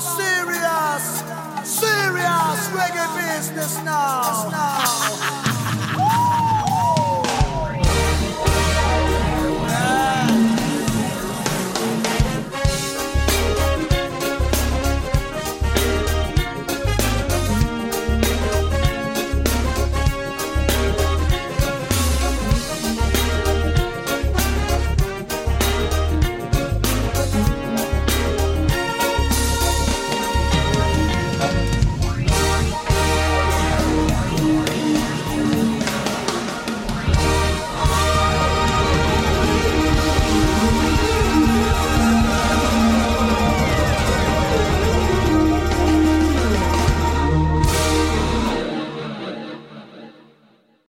some serious, serious reggae business now.